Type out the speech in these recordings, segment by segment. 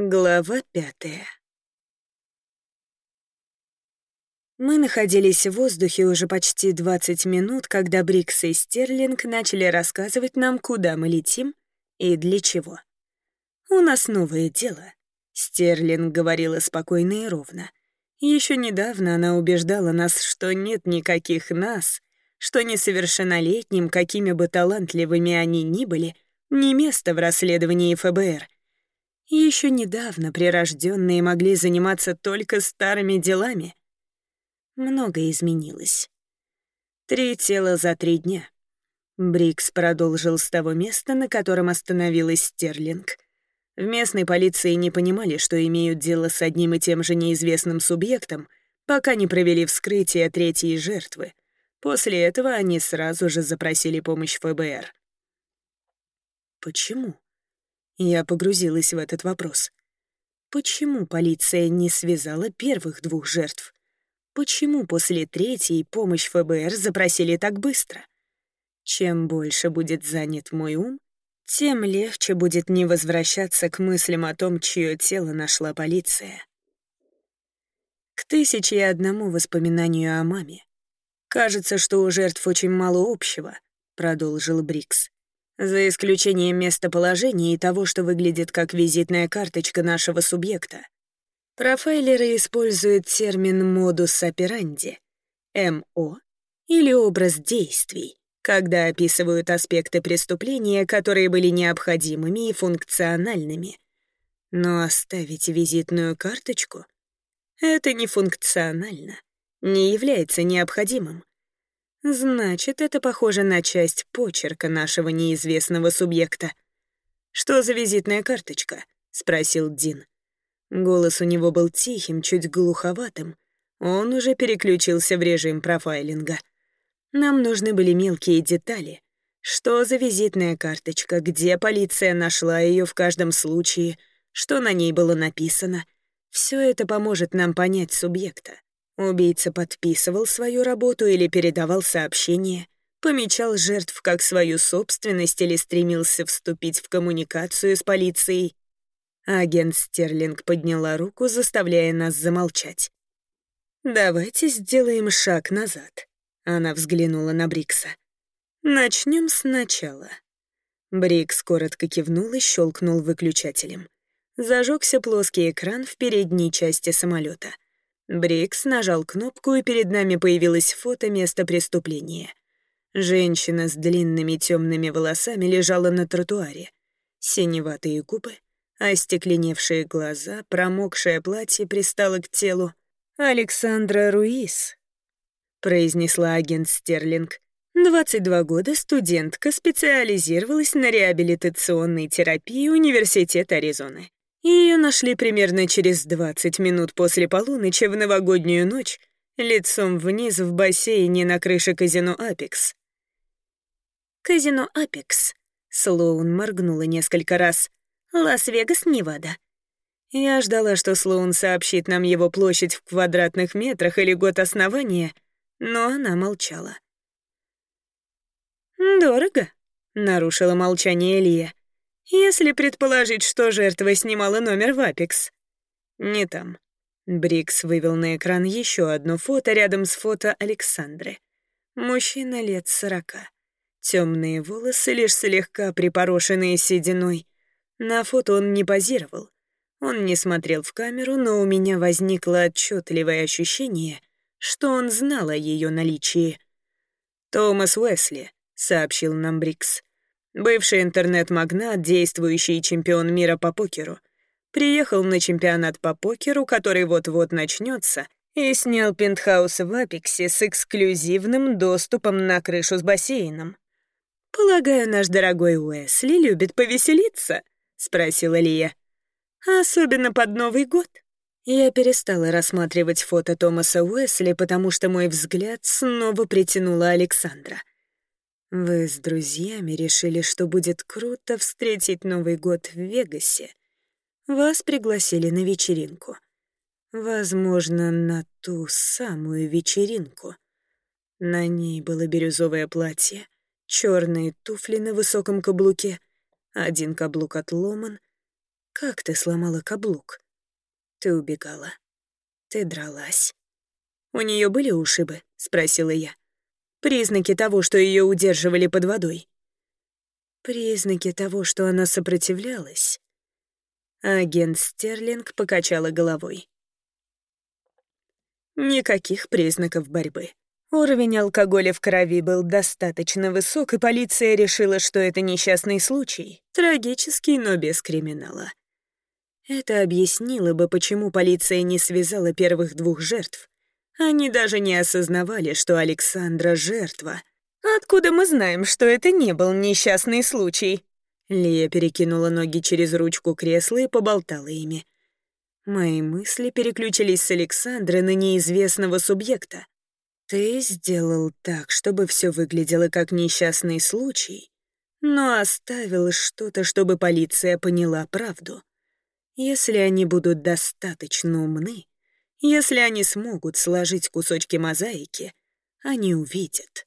Глава пятая. Мы находились в воздухе уже почти 20 минут, когда Брикс и Стерлинг начали рассказывать нам, куда мы летим и для чего. «У нас новое дело», — Стерлинг говорила спокойно и ровно. Еще недавно она убеждала нас, что нет никаких нас, что несовершеннолетним, какими бы талантливыми они ни были, не место в расследовании ФБР — еще недавно прирожденные могли заниматься только старыми делами. Многое изменилось. Три тела за три дня. Брикс продолжил с того места, на котором остановилась Стерлинг. В местной полиции не понимали, что имеют дело с одним и тем же неизвестным субъектом, пока не провели вскрытие третьей жертвы. После этого они сразу же запросили помощь ФБР. Почему? Я погрузилась в этот вопрос. Почему полиция не связала первых двух жертв? Почему после третьей помощь ФБР запросили так быстро? Чем больше будет занят мой ум, тем легче будет не возвращаться к мыслям о том, чье тело нашла полиция. К тысяче и одному воспоминанию о маме. «Кажется, что у жертв очень мало общего», — продолжил Брикс за исключением местоположения и того, что выглядит как визитная карточка нашего субъекта. Профайлеры используют термин «модус операнди» — МО или образ действий, когда описывают аспекты преступления, которые были необходимыми и функциональными. Но оставить визитную карточку — это не функционально, не является необходимым. Значит, это похоже на часть почерка нашего неизвестного субъекта. «Что за визитная карточка?» — спросил Дин. Голос у него был тихим, чуть глуховатым. Он уже переключился в режим профайлинга. Нам нужны были мелкие детали. Что за визитная карточка, где полиция нашла ее в каждом случае, что на ней было написано. Все это поможет нам понять субъекта. Убийца подписывал свою работу или передавал сообщение, помечал жертв как свою собственность или стремился вступить в коммуникацию с полицией. Агент Стерлинг подняла руку, заставляя нас замолчать. «Давайте сделаем шаг назад», — она взглянула на Брикса. «Начнем сначала». Брикс коротко кивнул и щелкнул выключателем. Зажегся плоский экран в передней части самолета — Брикс нажал кнопку, и перед нами появилось фото места преступления. Женщина с длинными темными волосами лежала на тротуаре. Синеватые губы, остекленевшие глаза, промокшее платье пристало к телу. «Александра Руис», — произнесла агент Стерлинг. 22 года студентка специализировалась на реабилитационной терапии Университета Аризоны. Ее нашли примерно через 20 минут после полуночи в новогоднюю ночь, лицом вниз в бассейне на крыше казино «Апекс». «Казино «Апекс», — Слоун моргнула несколько раз. «Лас-Вегас, Невада». Я ждала, что Слоун сообщит нам его площадь в квадратных метрах или год основания, но она молчала. «Дорого», — нарушила молчание Илья. Если предположить, что жертва снимала номер в Апекс. Не там. Брикс вывел на экран еще одно фото рядом с фото Александры. Мужчина лет сорока. Темные волосы, лишь слегка припорошенные сединой. На фото он не позировал. Он не смотрел в камеру, но у меня возникло отчетливое ощущение, что он знал о ее наличии. «Томас Уэсли», — сообщил нам Брикс. Бывший интернет-магнат, действующий чемпион мира по покеру. Приехал на чемпионат по покеру, который вот-вот начнется, и снял пентхаус в Апексе с эксклюзивным доступом на крышу с бассейном. «Полагаю, наш дорогой Уэсли любит повеселиться?» — спросила Лия. «Особенно под Новый год». Я перестала рассматривать фото Томаса Уэсли, потому что мой взгляд снова притянула Александра. Вы с друзьями решили, что будет круто встретить Новый год в Вегасе. Вас пригласили на вечеринку. Возможно, на ту самую вечеринку. На ней было бирюзовое платье, черные туфли на высоком каблуке, один каблук отломан. Как ты сломала каблук? Ты убегала. Ты дралась. У нее были ушибы? Спросила я. Признаки того, что ее удерживали под водой. Признаки того, что она сопротивлялась. Агент Стерлинг покачала головой. Никаких признаков борьбы. Уровень алкоголя в крови был достаточно высок, и полиция решила, что это несчастный случай, трагический, но без криминала. Это объяснило бы, почему полиция не связала первых двух жертв. Они даже не осознавали, что Александра — жертва. «Откуда мы знаем, что это не был несчастный случай?» Лия перекинула ноги через ручку кресла и поболтала ими. Мои мысли переключились с Александры на неизвестного субъекта. Ты сделал так, чтобы все выглядело как несчастный случай, но оставил что-то, чтобы полиция поняла правду. Если они будут достаточно умны, если они смогут сложить кусочки мозаики, они увидят.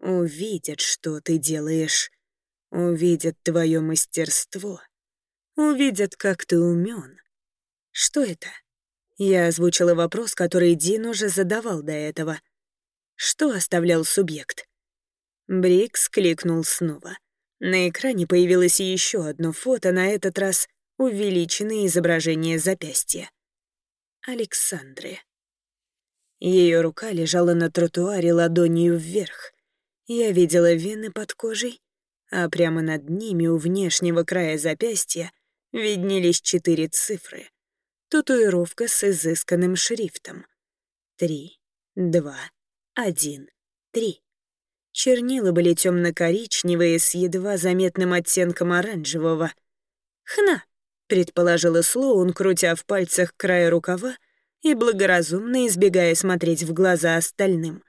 Увидят, что ты делаешь. Увидят твое мастерство. Увидят, как ты умен. «Что это?» Я озвучила вопрос, который Дин уже задавал до этого. Что оставлял субъект? Брикс кликнул снова. На экране появилось еще одно фото, на этот раз увеличенное изображение запястья. Александры. Ее рука лежала на тротуаре ладонью вверх. Я видела вены под кожей, а прямо над ними у внешнего края запястья виднелись четыре цифры — Татуировка с изысканным шрифтом. Три, два, один, три. Чернила были темно-коричневые с едва заметным оттенком оранжевого. «Хна!» — предположила Слоун, крутя в пальцах края рукава и благоразумно избегая смотреть в глаза остальным.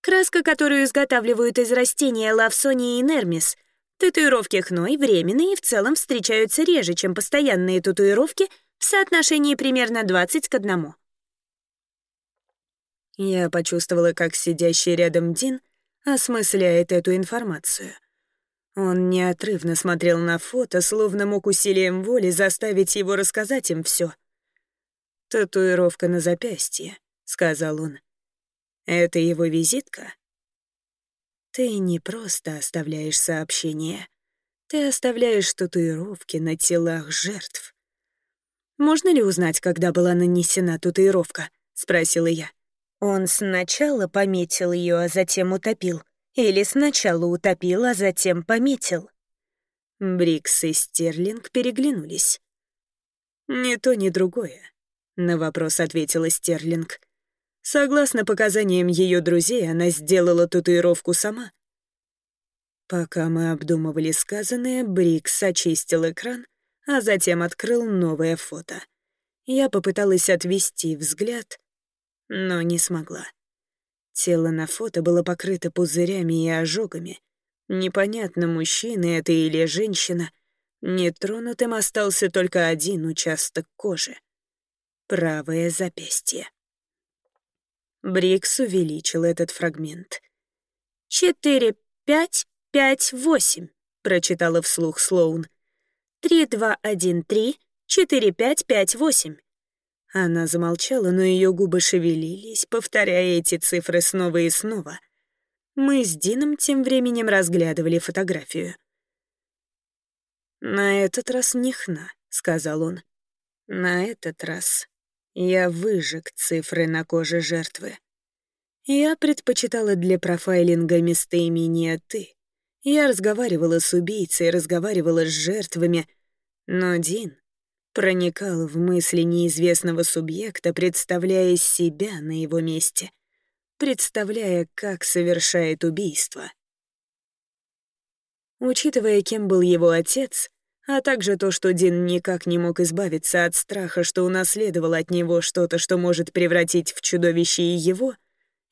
«Краска, которую изготавливают из растения лавсония и нермис. Татуировки хной временные и в целом встречаются реже, чем постоянные татуировки — в соотношении примерно 20 к одному. Я почувствовала, как сидящий рядом Дин осмысляет эту информацию. Он неотрывно смотрел на фото, словно мог усилием воли заставить его рассказать им все. «Татуировка на запястье», — сказал он. «Это его визитка?» «Ты не просто оставляешь сообщения. Ты оставляешь татуировки на телах жертв. «Можно ли узнать, когда была нанесена татуировка?» — спросила я. Он сначала пометил ее, а затем утопил. Или сначала утопил, а затем пометил. Брикс и Стерлинг переглянулись. «Ни то, ни другое», — на вопрос ответила Стерлинг. Согласно показаниям ее друзей, она сделала татуировку сама. Пока мы обдумывали сказанное, Брикс очистил экран а затем открыл новое фото. Я попыталась отвести взгляд, но не смогла. Тело на фото было покрыто пузырями и ожогами. Непонятно, мужчина это или женщина. Нетронутым остался только один участок кожи — правое запястье. Брикс увеличил этот фрагмент. «Четыре, пять, пять, восемь», — прочитала вслух Слоун. Три, два, один, три, четыре, пять, пять, восемь». Она замолчала, но ее губы шевелились, повторяя эти цифры снова и снова. Мы с Дином тем временем разглядывали фотографию. «На этот раз не хна», — сказал он. «На этот раз я выжег цифры на коже жертвы. Я предпочитала для профайлинга местоимения «ты», я разговаривала с убийцей, разговаривала с жертвами, но Дин проникал в мысли неизвестного субъекта, представляя себя на его месте, представляя, как совершает убийство. Учитывая, кем был его отец, а также то, что Дин никак не мог избавиться от страха, что унаследовал от него что-то, что может превратить в чудовище и его,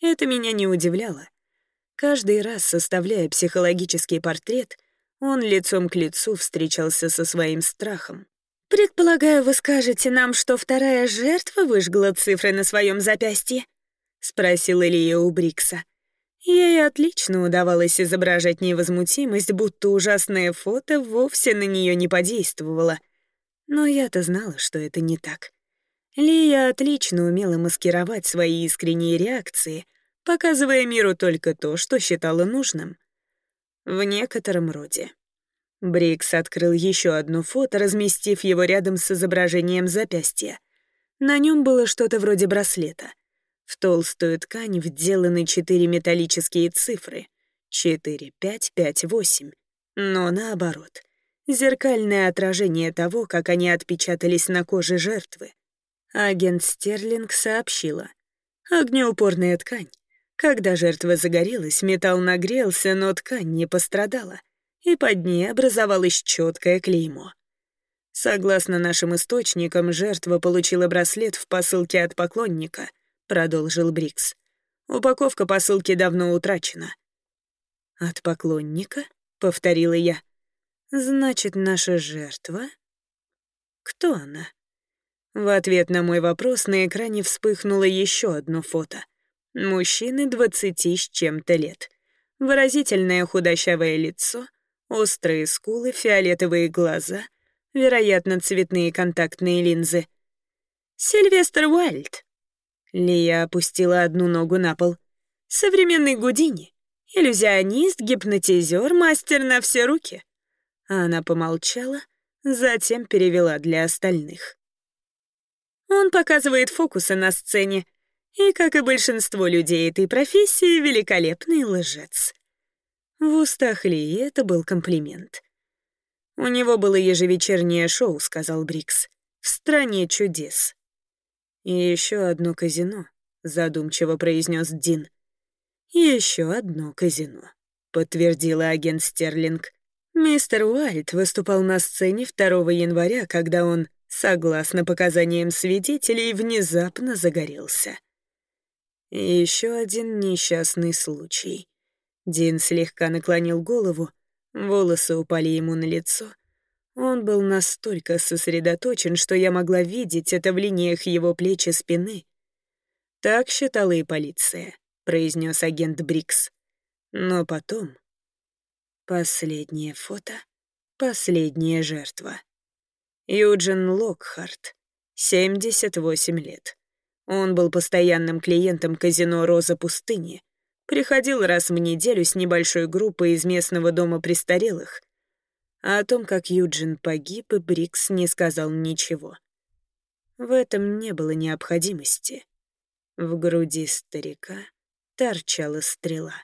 это меня не удивляло. Каждый раз, составляя психологический портрет, он лицом к лицу встречался со своим страхом. «Предполагаю, вы скажете нам, что вторая жертва выжгла цифры на своем запястье?» — спросил Илья у Брикса. Ей отлично удавалось изображать невозмутимость, будто ужасное фото вовсе на нее не подействовало. Но я-то знала, что это не так. Лия отлично умела маскировать свои искренние реакции, показывая миру только то, что считала нужным. В некотором роде. Брикс открыл еще одно фото, разместив его рядом с изображением запястья. На нем было что-то вроде браслета. В толстую ткань вделаны четыре металлические цифры — четыре, пять, пять, восемь. Но наоборот. Зеркальное отражение того, как они отпечатались на коже жертвы. Агент Стерлинг сообщила. Огнеупорная ткань. Когда жертва загорелась, металл нагрелся, но ткань не пострадала и под ней образовалось четкое клеймо. Согласно нашим источникам, жертва получила браслет в посылке от поклонника, продолжил Брикс. Упаковка посылки давно утрачена. От поклонника? повторила я. Значит, наша жертва? Кто она? В ответ на мой вопрос на экране вспыхнуло еще одно фото. Мужчины двадцати с чем-то лет. Выразительное худощавое лицо — Острые скулы, фиолетовые глаза, вероятно, цветные контактные линзы. «Сильвестр Уайльд!» Лия опустила одну ногу на пол. «Современный Гудини. Иллюзионист, гипнотизер, мастер на все руки». Она помолчала, затем перевела для остальных. Он показывает фокусы на сцене, и, как и большинство людей этой профессии, великолепный лжец. В устах Ли это был комплимент. «У него было ежевечернее шоу», — сказал Брикс. «В стране чудес». «И еще одно казино», — задумчиво произнес Дин. «Еще одно казино», — подтвердила агент Стерлинг. Мистер Уайт выступал на сцене 2 января, когда он, согласно показаниям свидетелей, внезапно загорелся. Еще один несчастный случай. Дин слегка наклонил голову, волосы упали ему на лицо. Он был настолько сосредоточен, что я могла видеть это в линиях его плеч и спины. «Так считала и полиция», — произнес агент Брикс. Но потом... Последнее фото, последняя жертва. Юджин Локхарт, 78 лет. Он был постоянным клиентом казино «Роза пустыни», Приходил раз в неделю с небольшой группой из местного дома престарелых. А о том, как Юджин погиб, и Брикс не сказал ничего. В этом не было необходимости. В груди старика торчала стрела.